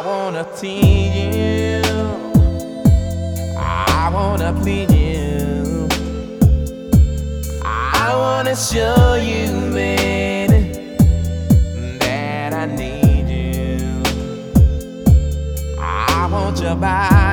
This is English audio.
I wanna see you. I wanna please you. I wanna show you, man, that I need you. I want your body.